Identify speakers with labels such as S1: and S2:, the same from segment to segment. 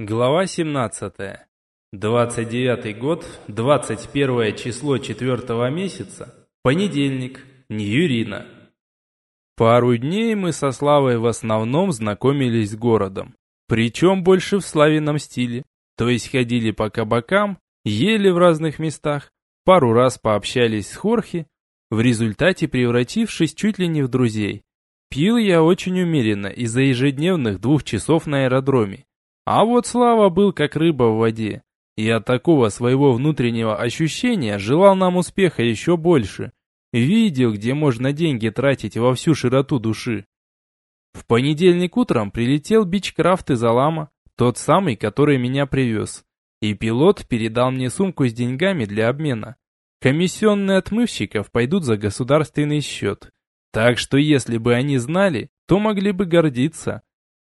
S1: Глава 17. 29 год, 21 число 4 месяца, понедельник, Ньюрина. Пару дней мы со Славой в основном знакомились с городом. Причем больше в славяном стиле. То есть ходили по кабакам, ели в разных местах, пару раз пообщались с Хорхи, в результате превратившись чуть ли не в друзей. Пил я очень умеренно из-за ежедневных двух часов на аэродроме. А вот Слава был как рыба в воде. И от такого своего внутреннего ощущения желал нам успеха еще больше. Видел, где можно деньги тратить во всю широту души. В понедельник утром прилетел Бичкрафт из Алама, тот самый, который меня привез. И пилот передал мне сумку с деньгами для обмена. Комиссионные отмывщиков пойдут за государственный счет. Так что если бы они знали, то могли бы гордиться.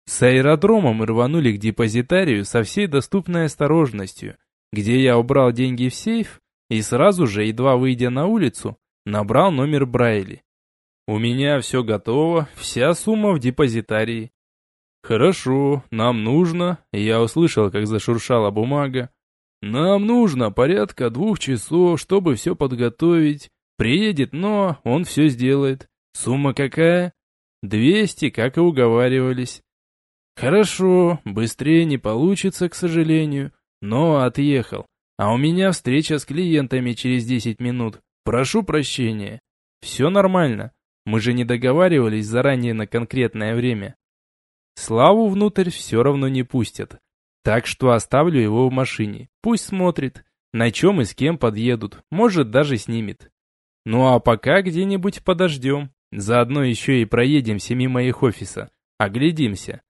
S1: С аэродрома мы рванули к депозитарию со всей доступной осторожностью, где я убрал деньги в сейф и сразу же, едва выйдя на улицу, набрал номер Брайли. У меня все готово, вся сумма в депозитарии. Хорошо, нам нужно, я услышал, как зашуршала бумага. Нам нужно порядка двух часов, чтобы все подготовить. Приедет, но он все сделает. Сумма какая? Двести, как и уговаривались. Хорошо, быстрее не получится, к сожалению, но отъехал. А у меня встреча с клиентами через 10 минут. Прошу прощения. Все нормально. Мы же не договаривались заранее на конкретное время. Славу внутрь все равно не пустят. Так что оставлю его в машине. Пусть смотрит, на чем и с кем подъедут. Может, даже снимет. Ну а пока где-нибудь подождем. Заодно еще и проедемся мимо их офиса. Оглядимся.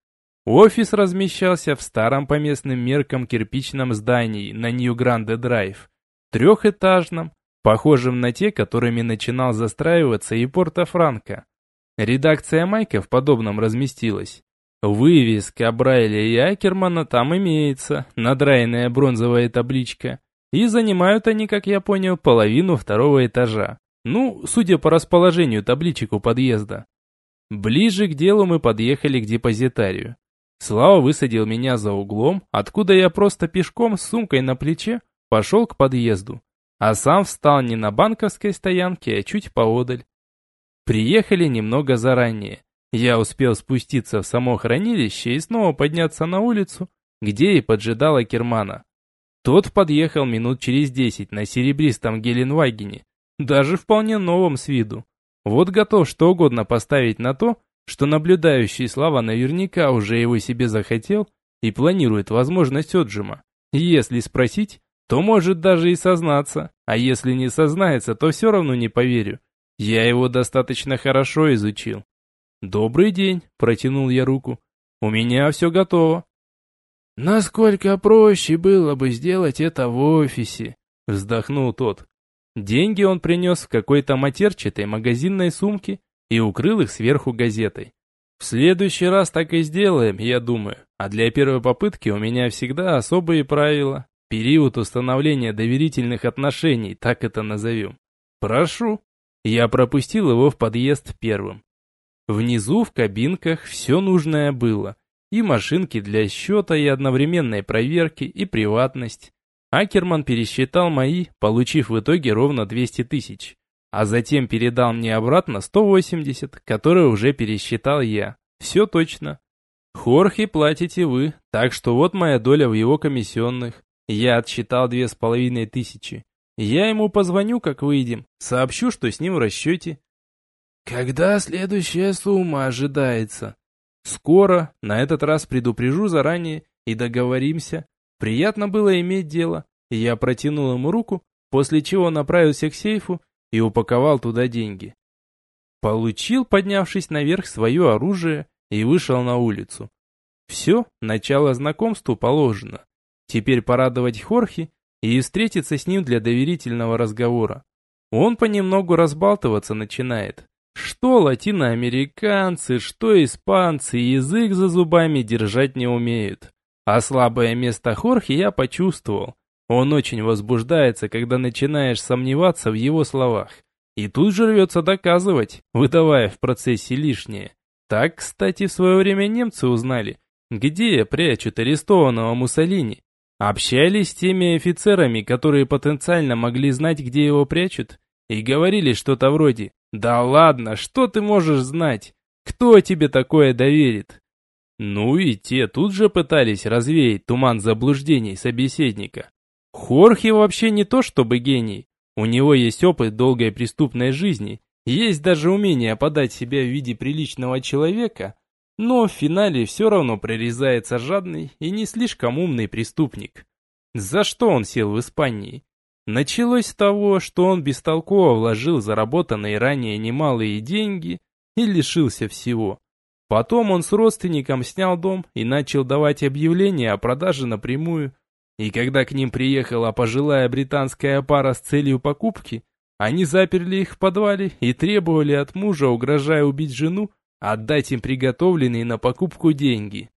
S1: Офис размещался в старом по местным меркам кирпичном здании на Нью-Гранде-Драйв, трехэтажном, похожем на те, которыми начинал застраиваться и Порто-Франко. Редакция Майка в подобном разместилась. Вывеска Брайля и Акермана там имеется, надраенная бронзовая табличка. И занимают они, как я понял, половину второго этажа. Ну, судя по расположению табличек у подъезда. Ближе к делу мы подъехали к депозитарию. Слава высадил меня за углом, откуда я просто пешком с сумкой на плече пошел к подъезду, а сам встал не на банковской стоянке, а чуть поодаль. Приехали немного заранее. Я успел спуститься в само хранилище и снова подняться на улицу, где и поджидала Кермана. Тот подъехал минут через десять на серебристом Геленвагене, даже вполне новом с виду. Вот готов что угодно поставить на то, что наблюдающий Слава наверняка уже его себе захотел и планирует возможность отжима. Если спросить, то может даже и сознаться, а если не сознается, то все равно не поверю. Я его достаточно хорошо изучил. «Добрый день», – протянул я руку. «У меня все готово». «Насколько проще было бы сделать это в офисе», – вздохнул тот. Деньги он принес в какой-то матерчатой магазинной сумке и укрыл их сверху газетой. В следующий раз так и сделаем, я думаю. А для первой попытки у меня всегда особые правила. Период установления доверительных отношений, так это назовем. Прошу. Я пропустил его в подъезд первым. Внизу в кабинках все нужное было. И машинки для счета, и одновременной проверки, и приватность. Акерман пересчитал мои, получив в итоге ровно 200 тысяч а затем передал мне обратно 180, которые уже пересчитал я. Все точно. Хорхе платите вы, так что вот моя доля в его комиссионных. Я отсчитал две с половиной тысячи. Я ему позвоню, как выйдем, сообщу, что с ним в расчете. Когда следующая сумма ожидается? Скоро, на этот раз предупрежу заранее и договоримся. Приятно было иметь дело. Я протянул ему руку, после чего направился к сейфу и упаковал туда деньги. Получил, поднявшись наверх, свое оружие и вышел на улицу. Все, начало знакомству положено. Теперь порадовать Хорхи и встретиться с ним для доверительного разговора. Он понемногу разбалтываться начинает. Что латиноамериканцы, что испанцы язык за зубами держать не умеют. А слабое место Хорхи я почувствовал. Он очень возбуждается, когда начинаешь сомневаться в его словах. И тут же рвется доказывать, выдавая в процессе лишнее. Так, кстати, в свое время немцы узнали, где прячут арестованного Муссолини. Общались с теми офицерами, которые потенциально могли знать, где его прячут, и говорили что-то вроде «Да ладно, что ты можешь знать? Кто тебе такое доверит?» Ну и те тут же пытались развеять туман заблуждений собеседника. Хорхе вообще не то чтобы гений. У него есть опыт долгой преступной жизни, есть даже умение подать себя в виде приличного человека, но в финале все равно прорезается жадный и не слишком умный преступник. За что он сел в Испании? Началось с того, что он бестолково вложил заработанные ранее немалые деньги и лишился всего. Потом он с родственником снял дом и начал давать объявления о продаже напрямую. И когда к ним приехала пожилая британская пара с целью покупки, они заперли их в подвале и требовали от мужа, угрожая убить жену, отдать им приготовленные на покупку деньги.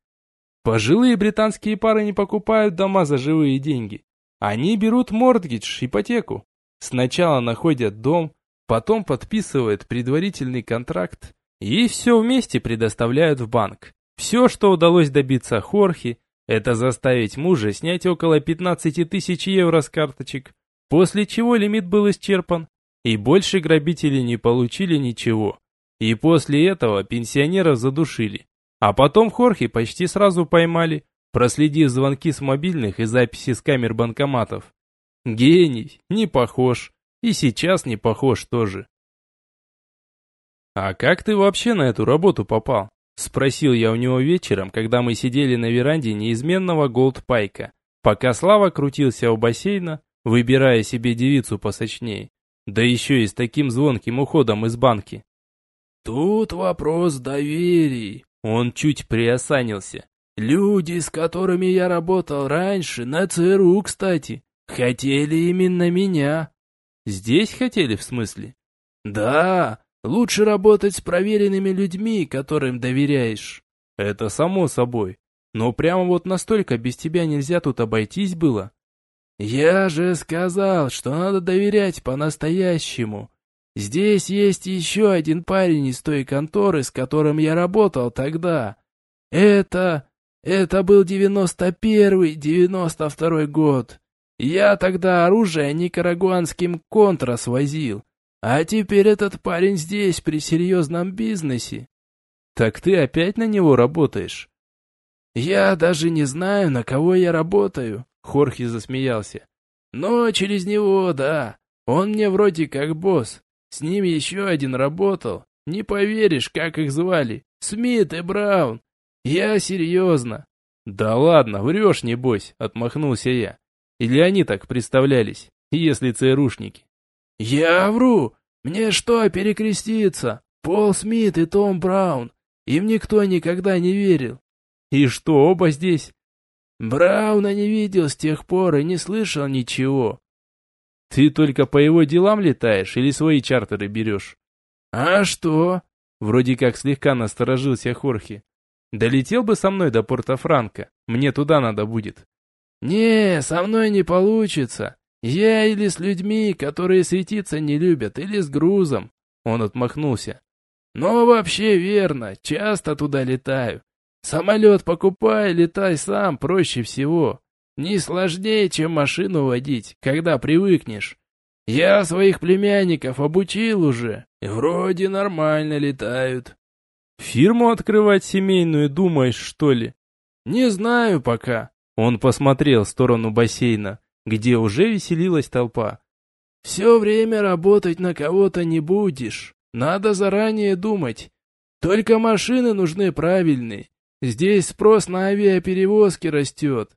S1: Пожилые британские пары не покупают дома за живые деньги. Они берут мордгидж, ипотеку. Сначала находят дом, потом подписывают предварительный контракт и все вместе предоставляют в банк. Все, что удалось добиться Хорхе, это заставить мужа снять около 15 тысяч евро с карточек, после чего лимит был исчерпан, и больше грабители не получили ничего. И после этого пенсионеров задушили. А потом Хорхе почти сразу поймали, проследив звонки с мобильных и записи с камер банкоматов. Гений, не похож, и сейчас не похож тоже. «А как ты вообще на эту работу попал?» Спросил я у него вечером, когда мы сидели на веранде неизменного голдпайка, пока Слава крутился у бассейна, выбирая себе девицу посочней, да еще и с таким звонким уходом из банки.
S2: «Тут вопрос доверия», он чуть приосанился. Люди, с которыми я работал раньше, на ЦРУ, кстати, хотели именно меня.
S1: Здесь хотели, в смысле?
S2: Да, лучше работать с проверенными людьми, которым доверяешь.
S1: Это само собой. Но прямо вот настолько без тебя нельзя тут обойтись было.
S2: Я же сказал, что надо доверять по-настоящему. Здесь есть еще один парень из той конторы, с которым я работал тогда. Это... Это был девяносто первый, девяносто второй год. Я тогда оружие никарагуанским контрас возил. А теперь этот парень здесь, при серьезном бизнесе.
S1: Так ты опять на него работаешь?
S2: Я даже не знаю, на кого я работаю. Хорхе засмеялся. Но через него, да. Он мне вроде как босс. С ним еще один работал. Не поверишь, как их звали. Смит и Браун. «Я серьезно».
S1: «Да ладно, врешь, небось», — отмахнулся я. «Или они так представлялись, если ЦРУшники?»
S2: «Я вру! Мне что, перекреститься? Пол Смит и Том Браун. Им никто никогда не верил».
S1: «И что, оба здесь?»
S2: «Брауна не видел с тех пор и не слышал ничего».
S1: «Ты только по его делам летаешь или свои чартеры берешь?»
S2: «А что?»
S1: Вроде как слегка насторожился Хорхе. Долетел бы со мной до Порто-Франко. Мне туда надо будет.
S2: Не, со мной не получится. Я или с людьми, которые светиться не любят, или с грузом. Он отмахнулся. Но вообще верно, часто туда летаю. Самолет покупай, летай сам, проще всего. Не сложнее, чем машину водить, когда привыкнешь. Я своих племянников обучил уже, и вроде нормально летают.
S1: Фирму открывать семейную думаешь, что ли?
S2: Не знаю пока.
S1: Он посмотрел в сторону бассейна, где уже веселилась толпа.
S2: Все время работать на кого-то не будешь. Надо заранее думать. Только машины нужны правильные. Здесь спрос на авиаперевозки растет.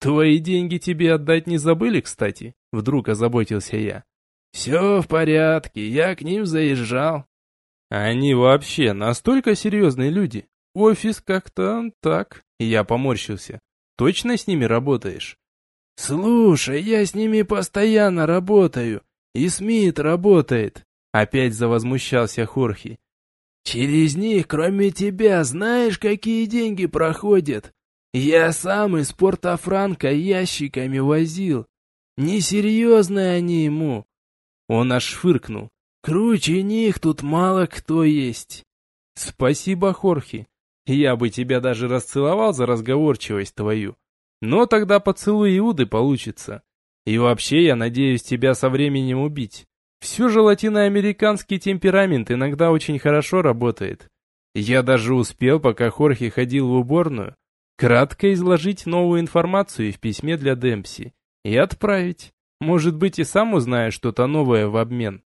S1: Твои деньги тебе отдать не забыли, кстати? Вдруг озаботился я.
S2: Все в порядке, я к ним заезжал.
S1: Они вообще настолько серьезные люди. Офис как-то так. Я поморщился. Точно с ними работаешь?
S2: Слушай, я с ними постоянно работаю. И Смит работает. Опять завозмущался Хорхи. Через них, кроме тебя, знаешь, какие деньги проходят? Я сам из Порто-Франко ящиками возил. Несерьезные они ему.
S1: Он аж фыркнул.
S2: Круче них тут мало кто есть.
S1: Спасибо, Хорхи. Я бы тебя даже расцеловал за разговорчивость твою. Но тогда поцелуй Иуды получится. И вообще, я надеюсь тебя со временем убить. Все же латиноамериканский темперамент иногда очень хорошо работает. Я даже успел, пока Хорхе ходил в уборную, кратко изложить новую информацию в письме для Демпси и отправить. Может быть, и сам узнаю что-то новое в обмен.